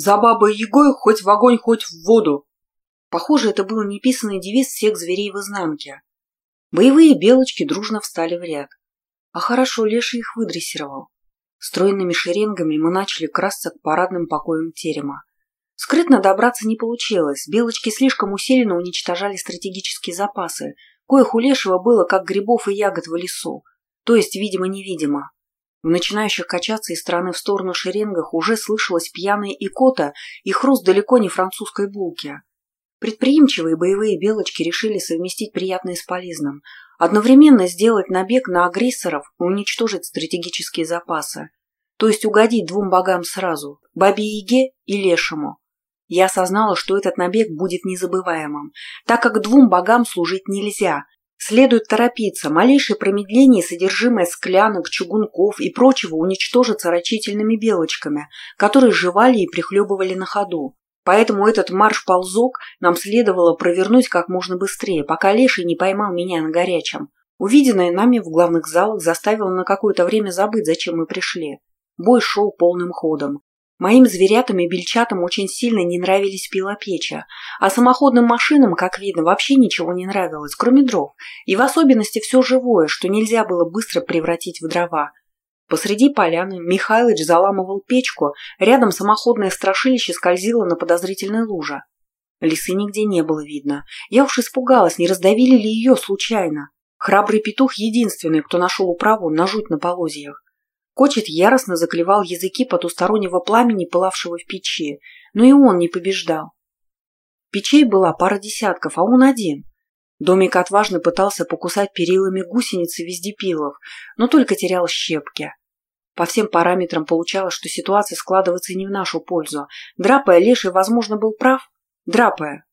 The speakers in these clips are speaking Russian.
За бабой Егой хоть в огонь, хоть в воду. Похоже, это был неписанный девиз всех зверей в изнанке. Боевые белочки дружно встали в ряд. А хорошо Леша их выдрессировал. Стройными шеренгами мы начали красться к парадным покоям терема. Скрытно добраться не получилось. Белочки слишком усиленно уничтожали стратегические запасы, коих у Лешего было как грибов и ягод в лесу, то есть видимо-невидимо. В начинающих качаться из стороны в сторону шеренгах уже слышалась пьяная икота и хруст далеко не французской булки. Предприимчивые боевые белочки решили совместить приятное с полезным, одновременно сделать набег на агрессоров и уничтожить стратегические запасы, то есть угодить двум богам сразу – Бабе-Яге и Лешему. Я осознала, что этот набег будет незабываемым, так как двум богам служить нельзя, Следует торопиться, малейшее промедление содержимое склянок, чугунков и прочего уничтожится рачительными белочками, которые жевали и прихлебывали на ходу. Поэтому этот марш-ползок нам следовало провернуть как можно быстрее, пока Леший не поймал меня на горячем. Увиденное нами в главных залах заставило на какое-то время забыть, зачем мы пришли. Бой шел полным ходом. Моим зверятам и бельчатам очень сильно не нравились пилопечи, а самоходным машинам, как видно, вообще ничего не нравилось, кроме дров, и в особенности все живое, что нельзя было быстро превратить в дрова. Посреди поляны Михайлович заламывал печку, рядом самоходное страшилище скользило на подозрительной луже. Лисы нигде не было видно. Я уж испугалась, не раздавили ли ее случайно. Храбрый петух единственный, кто нашел управу на жуть на полозьях. Кочет яростно заклевал языки потустороннего пламени, пылавшего в печи, но и он не побеждал. Печей была пара десятков, а он один. Домик отважно пытался покусать перилами гусеницы вездепилов, но только терял щепки. По всем параметрам получалось, что ситуация складывается не в нашу пользу. Драпая Леший, возможно, был прав. Драпая.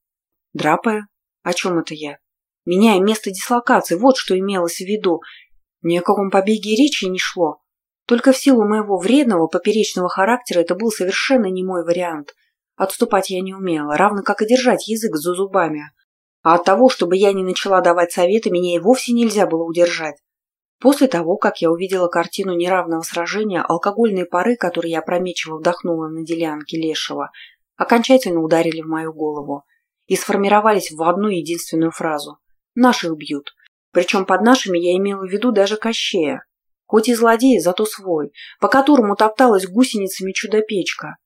Драпая? О чем это я? Меняя место дислокации, вот что имелось в виду. Ни о каком побеге речи не шло. Только в силу моего вредного поперечного характера это был совершенно не мой вариант. Отступать я не умела, равно как и держать язык за зубами. А от того, чтобы я не начала давать советы, меня и вовсе нельзя было удержать. После того, как я увидела картину неравного сражения, алкогольные пары, которые я опрометчиво вдохнула на делянке Лешего, окончательно ударили в мою голову и сформировались в одну единственную фразу. «Наших бьют». Причем под нашими я имела в виду даже Кощея. Хоть и злодей, зато свой, по которому топталась гусеницами чудо-печка.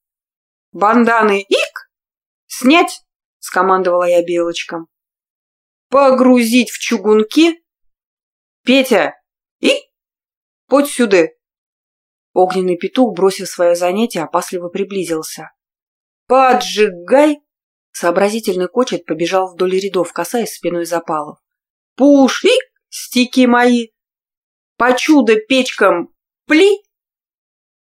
«Банданы ик! Снять!» — скомандовала я белочкам. «Погрузить в чугунки! Петя! И! Подь сюда!» Огненный петух, бросив свое занятие, опасливо приблизился. «Поджигай!» Сообразительный кочет побежал вдоль рядов, касаясь спиной запалов. «Пуш! И! Стики мои! По чудо печкам пли!»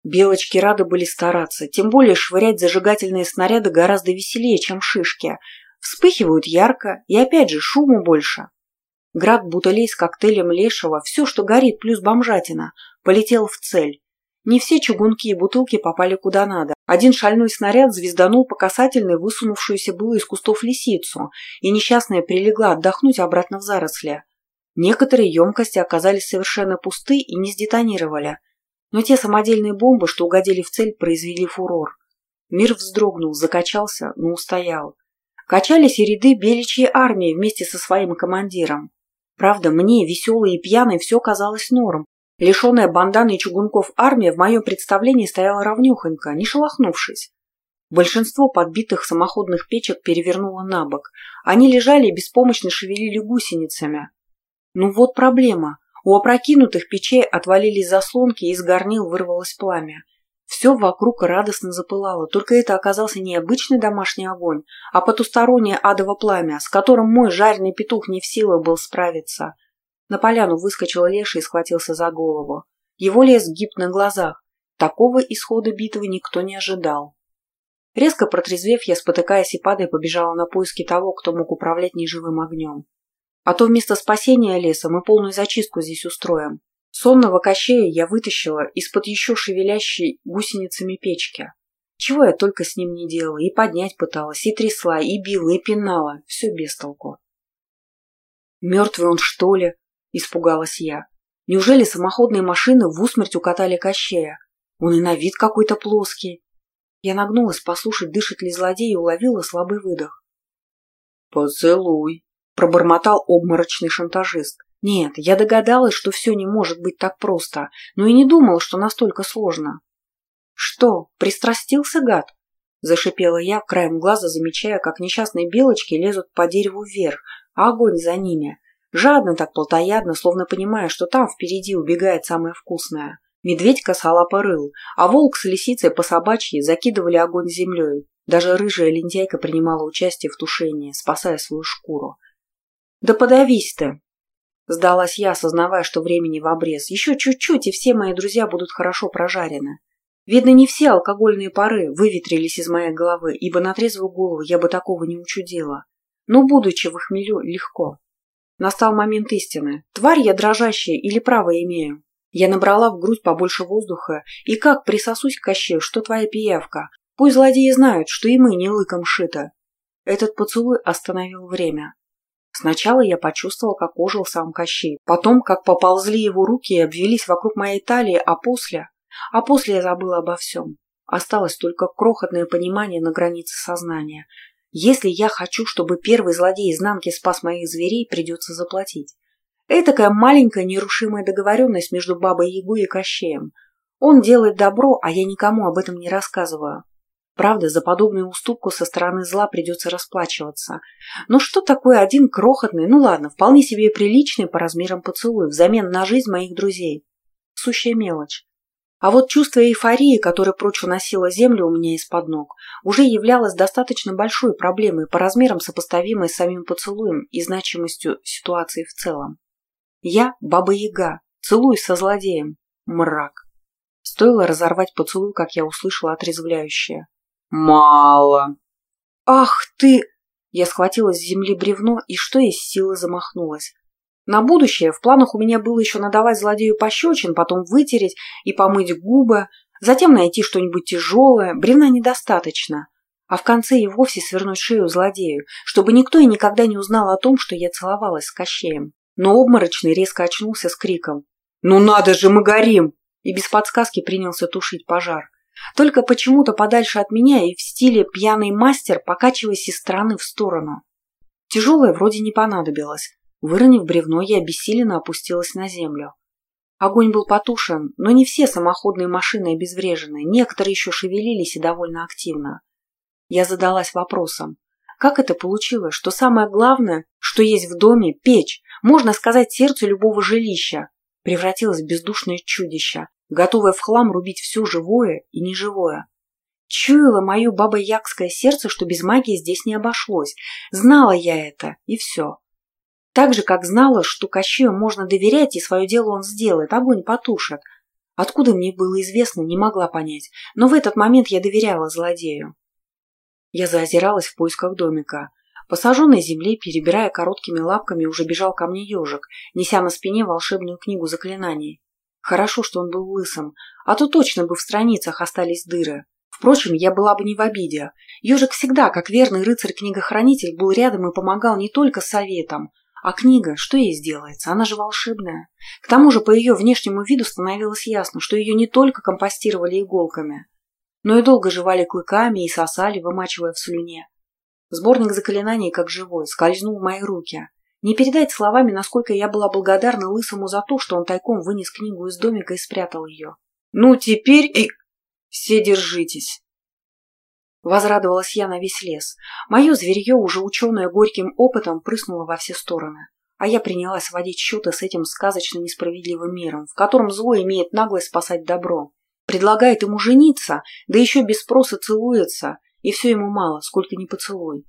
Белочки рады были стараться, тем более швырять зажигательные снаряды гораздо веселее, чем шишки. Вспыхивают ярко, и опять же шуму больше. Град бутылей с коктейлем лешего, все, что горит, плюс бомжатина, полетел в цель. Не все чугунки и бутылки попали куда надо. Один шальной снаряд звезданул по касательной высунувшуюся было из кустов лисицу, и несчастная прилегла отдохнуть обратно в заросли. Некоторые емкости оказались совершенно пусты и не сдетонировали, но те самодельные бомбы, что угодили в цель, произвели фурор. Мир вздрогнул, закачался, но устоял. Качались и ряды беличьей армии вместе со своим командиром. Правда, мне, веселой и пьяной, все казалось норм. Лишенная банданы и чугунков армия в моем представлении стояла ровнюхонько, не шелохнувшись. Большинство подбитых самоходных печек перевернуло на бок. Они лежали и беспомощно шевелили гусеницами. Ну вот проблема. У опрокинутых печей отвалились заслонки, и из горнил вырвалось пламя. Все вокруг радостно запылало, только это оказался не обычный домашний огонь, а потустороннее адово пламя, с которым мой жареный петух не в силах был справиться. На поляну выскочил Леша и схватился за голову. Его лес гиб на глазах. Такого исхода битвы никто не ожидал. Резко протрезвев, я, спотыкаясь и падая, побежала на поиски того, кто мог управлять неживым огнем. А то вместо спасения леса мы полную зачистку здесь устроим. Сонного кощея я вытащила из-под еще шевелящей гусеницами печки. Чего я только с ним не делала, и поднять пыталась, и трясла, и била, и пинала. Все без толку. «Мертвый он, что ли?» – испугалась я. «Неужели самоходные машины в усмерть укатали Кощея? Он и на вид какой-то плоский». Я нагнулась послушать, дышит ли злодей, и уловила слабый выдох. «Поцелуй», — пробормотал обморочный шантажист. Нет, я догадалась, что все не может быть так просто, но и не думала, что настолько сложно. «Что, пристрастился гад?» – зашипела я, краем глаза замечая, как несчастные белочки лезут по дереву вверх, а огонь за ними. Жадно так плотоядно, словно понимая, что там впереди убегает самое вкусное. Медведь косолапо рыл, а волк с лисицей по собачьи закидывали огонь землей. Даже рыжая лентяйка принимала участие в тушении, спасая свою шкуру. «Да подавись ты!» Сдалась я, осознавая, что времени в обрез. Еще чуть-чуть, и все мои друзья будут хорошо прожарены. Видно, не все алкогольные пары выветрились из моей головы, ибо на трезвую голову я бы такого не учудила. Но, будучи в хмелю, легко. Настал момент истины. Тварь я дрожащая или право имею? Я набрала в грудь побольше воздуха, и как присосусь к Кащею, что твоя пиявка. Пусть злодеи знают, что и мы не лыком шито. Этот поцелуй остановил время. Сначала я почувствовал, как ожил сам Кощей, потом, как поползли его руки и обвелись вокруг моей талии, а после... А после я забыла обо всем. Осталось только крохотное понимание на границе сознания. Если я хочу, чтобы первый злодей изнанки спас моих зверей, придется заплатить. Это такая маленькая нерушимая договоренность между Бабой Ягой и Кощеем. Он делает добро, а я никому об этом не рассказываю. Правда, за подобную уступку со стороны зла придется расплачиваться. Но что такое один крохотный, ну ладно, вполне себе приличный по размерам поцелуй взамен на жизнь моих друзей? Сущая мелочь. А вот чувство эйфории, которое прочь уносило землю у меня из-под ног, уже являлось достаточно большой проблемой по размерам сопоставимой с самим поцелуем и значимостью ситуации в целом. Я – баба-яга, целуюсь со злодеем. Мрак. Стоило разорвать поцелуй, как я услышала отрезвляющее. «Мало». «Ах ты!» Я схватила с земли бревно и что есть силы замахнулась. На будущее в планах у меня было еще надавать злодею пощечин, потом вытереть и помыть губы, затем найти что-нибудь тяжелое, бревна недостаточно, а в конце и вовсе свернуть шею злодею, чтобы никто и никогда не узнал о том, что я целовалась с Кощеем. Но обморочный резко очнулся с криком «Ну надо же, мы горим!» и без подсказки принялся тушить пожар. Только почему-то подальше от меня и в стиле пьяный мастер, покачиваясь из стороны в сторону. Тяжелое вроде не понадобилось. Выронив бревно, я обессиленно опустилась на землю. Огонь был потушен, но не все самоходные машины обезврежены, некоторые еще шевелились и довольно активно. Я задалась вопросом, как это получилось, что самое главное, что есть в доме, печь, можно сказать, сердце любого жилища, превратилось в бездушное чудище, готовая в хлам рубить все живое и неживое. Чуяло мое баба-ягское сердце, что без магии здесь не обошлось. Знала я это, и все. Так же, как знала, что Кощею можно доверять, и свое дело он сделает, огонь потушит. Откуда мне было известно, не могла понять, но в этот момент я доверяла злодею. Я заозиралась в поисках домика. По сожженной земле, перебирая короткими лапками, уже бежал ко мне ежик, неся на спине волшебную книгу заклинаний. Хорошо, что он был лысым, а то точно бы в страницах остались дыры. Впрочем, я была бы не в обиде. Ежик всегда, как верный рыцарь-книгохранитель, был рядом и помогал не только советом, а книга, что ей сделается, она же волшебная. К тому же по ее внешнему виду становилось ясно, что ее не только компостировали иголками, но и долго жевали клыками и сосали, вымачивая в слюне. Сборник заклинаний, как живой, скользнул в мои руки. Не передать словами, насколько я была благодарна Лысому за то, что он тайком вынес книгу из домика и спрятал ее. «Ну, теперь и... все держитесь!» Возрадовалась я на весь лес. Мое зверье, уже ученое горьким опытом, прыснуло во все стороны. А я принялась водить счеты с этим сказочно несправедливым миром, в котором зло имеет наглость спасать добро. Предлагает ему жениться, да еще без спроса целуется, и все ему мало, сколько ни поцелуй.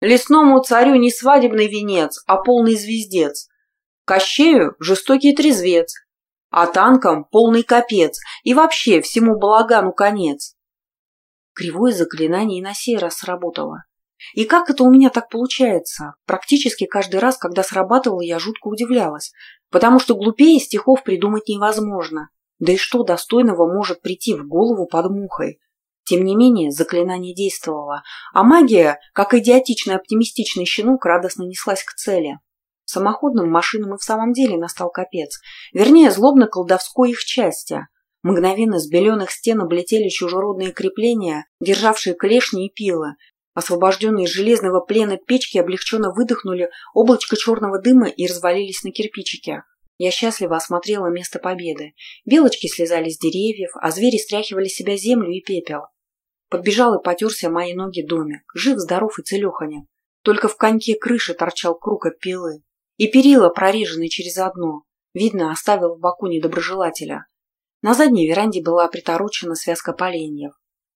Лесному царю не свадебный венец, а полный звездец. Кощею – жестокий трезвец, а танкам – полный капец, и вообще всему балагану конец. Кривое заклинание и на сей раз сработало. И как это у меня так получается? Практически каждый раз, когда срабатывало, я жутко удивлялась, потому что глупее стихов придумать невозможно. Да и что достойного может прийти в голову под мухой? Тем не менее, заклинание действовало, а магия, как идиотичный оптимистичный щенок, радостно неслась к цели. Самоходным машинам и в самом деле настал капец. Вернее, злобно-колдовской их части. Мгновенно с беленых стен облетели чужеродные крепления, державшие клешни и пилы. Освобожденные из железного плена печки облегченно выдохнули облачко черного дыма и развалились на кирпичике. Я счастливо осмотрела место победы. Белочки слезали с деревьев, а звери стряхивали себя землю и пепел. Подбежал и потерся мои ноги домик. Жив, здоров и целеханя. Только в коньке крыши торчал круг от пилы. И перила прорежены через одно. Видно, оставил в боку недоброжелателя. На задней веранде была приторочена связка поленьев.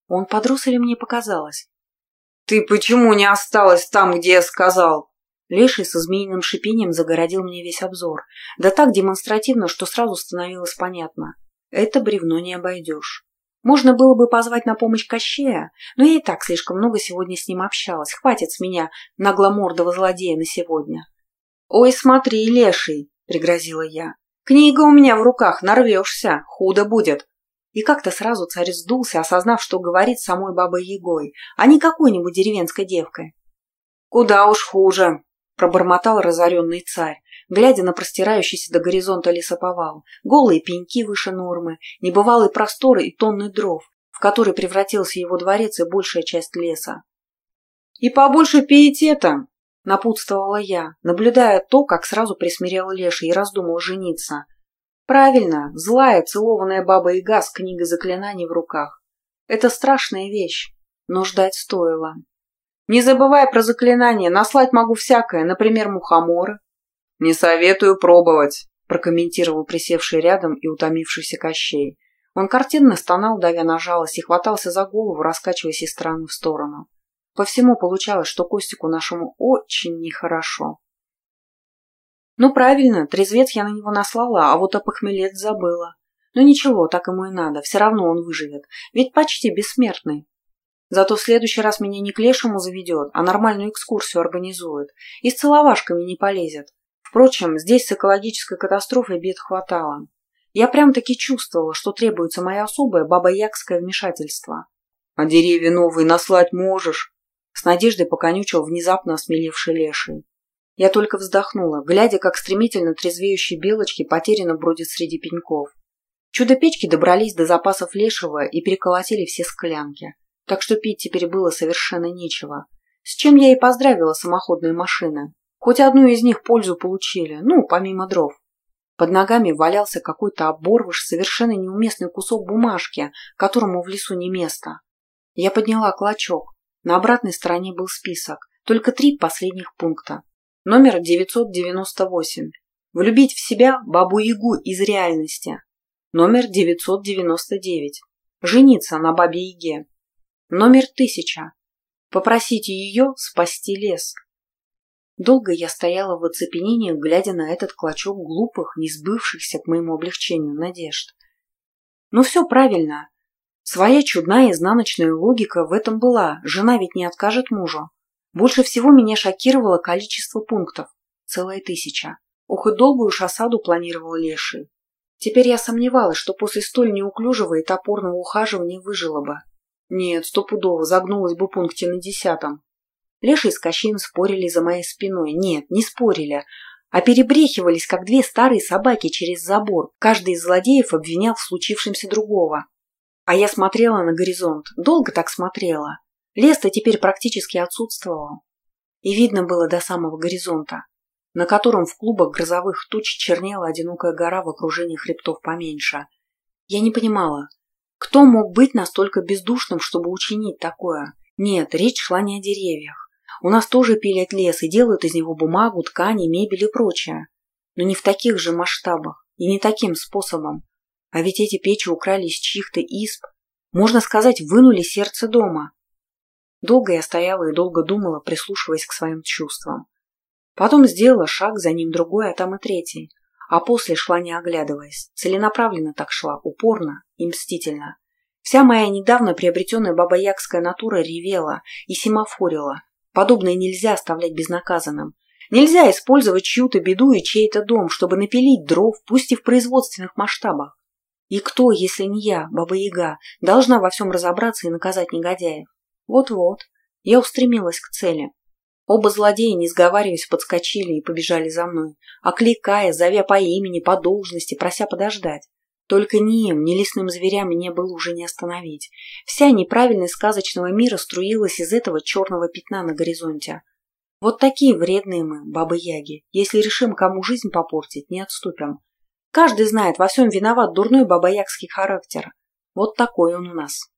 Он подрос или мне показалось? «Ты почему не осталась там, где я сказал?» Леший со змеиным шипением загородил мне весь обзор. Да так демонстративно, что сразу становилось понятно. Это бревно не обойдешь. Можно было бы позвать на помощь Кощея, но я и так слишком много сегодня с ним общалась. Хватит с меня нагломордого злодея на сегодня. «Ой, смотри, леший!» — пригрозила я. Книга у меня в руках, нарвешься, худо будет. И как-то сразу царь сдулся, осознав, что говорит самой бабой Егой, а не какой-нибудь деревенской девкой. «Куда уж хуже», – пробормотал разоренный царь, глядя на простирающийся до горизонта лесоповал, голые пеньки выше нормы, небывалые просторы и тонны дров, в который превратился его дворец и большая часть леса. «И побольше пиетета!» Напутствовала я, наблюдая то, как сразу присмирел Леша и раздумал жениться. Правильно, злая, целованная баба-яга с книгой заклинаний в руках. Это страшная вещь, но ждать стоило. Не забывай про заклинания, наслать могу всякое, например, мухоморы. Не советую пробовать, прокомментировал присевший рядом и утомившийся Кощей. Он картинно стонал, давя на жалость, и хватался за голову, раскачиваясь из стороны в сторону. По всему получалось, что Костику нашему очень нехорошо. Ну, правильно, трезвец я на него наслала, а вот о похмелец забыла. Но ничего, так ему и надо, все равно он выживет, ведь почти бессмертный. Зато в следующий раз меня не к лешему заведет, а нормальную экскурсию организует. И с целовашками не полезет. Впрочем, здесь с экологической катастрофой бед хватало. Я прям-таки чувствовала, что требуется мое особое бабоякское вмешательство. «А деревья новые наслать можешь?» С надеждой поконючил внезапно осмелевший леший. Я только вздохнула, глядя, как стремительно трезвеющие белочки потерянно бродят среди пеньков. Чудо-печки добрались до запасов лешего и переколотили все склянки, так что пить теперь было совершенно нечего. С чем я и поздравила самоходные машины. Хоть одну из них пользу получили, ну, помимо дров. Под ногами валялся какой-то оборвыш, совершенно неуместный кусок бумажки, которому в лесу не место. Я подняла клочок, на обратной стороне был список, только три последних пункта. Номер 998. Влюбить в себя бабу-ягу из реальности. Номер 999. Жениться на бабе-яге. Номер 1000. Попросите ее спасти лес. Долго я стояла в оцепенении, глядя на этот клочок глупых, не сбывшихся к моему облегчению надежд. Ну все правильно. Своя чудная изнаночная логика в этом была, жена ведь не откажет мужу. Больше всего меня шокировало количество пунктов. Целая тысяча. Ух и долгую уж планировал Леший. Теперь я сомневалась, что после столь неуклюжего и топорного ухаживания выжила бы. Нет, стопудово, загнулась бы пункте на десятом. Леший с Кощеем спорили за моей спиной. Нет, не спорили, а перебрехивались, как две старые собаки через забор. Каждый из злодеев обвинял в случившемся другого. А я смотрела на горизонт, долго так смотрела. Лес-то теперь практически отсутствовал. И видно было до самого горизонта, на котором в клубах грозовых туч чернела одинокая гора в окружении хребтов поменьше. Я не понимала, кто мог быть настолько бездушным, чтобы учинить такое? Нет, речь шла не о деревьях. У нас тоже пилят лес и делают из него бумагу, ткани, мебель и прочее. Но не в таких же масштабах и не таким способом. А ведь эти печи украли из чьих-то исп. Можно сказать, вынули сердце дома. Долго я стояла и долго думала, прислушиваясь к своим чувствам. Потом сделала шаг, за ним другой, а там и третий. А после шла не оглядываясь. Целенаправленно так шла, упорно и мстительно. Вся моя недавно приобретенная бабаякская натура ревела и семафорила. Подобное нельзя оставлять безнаказанным. Нельзя использовать чью-то беду и чей-то дом, чтобы напилить дров, пусть и в производственных масштабах. И кто, если не я, Баба-Яга, должна во всем разобраться и наказать негодяев? Вот-вот. Я устремилась к цели. Оба злодея, не сговариваясь, подскочили и побежали за мной, окликая, зовя по имени, по должности, прося подождать. Только ни им, ни лесным зверям мне было уже не остановить. Вся неправильность сказочного мира струилась из этого черного пятна на горизонте. Вот такие вредные мы, бабы-яги. Если решим, кому жизнь попортить, не отступим. Каждый знает, во всем виноват дурной бабоягский характер. Вот такой он у нас.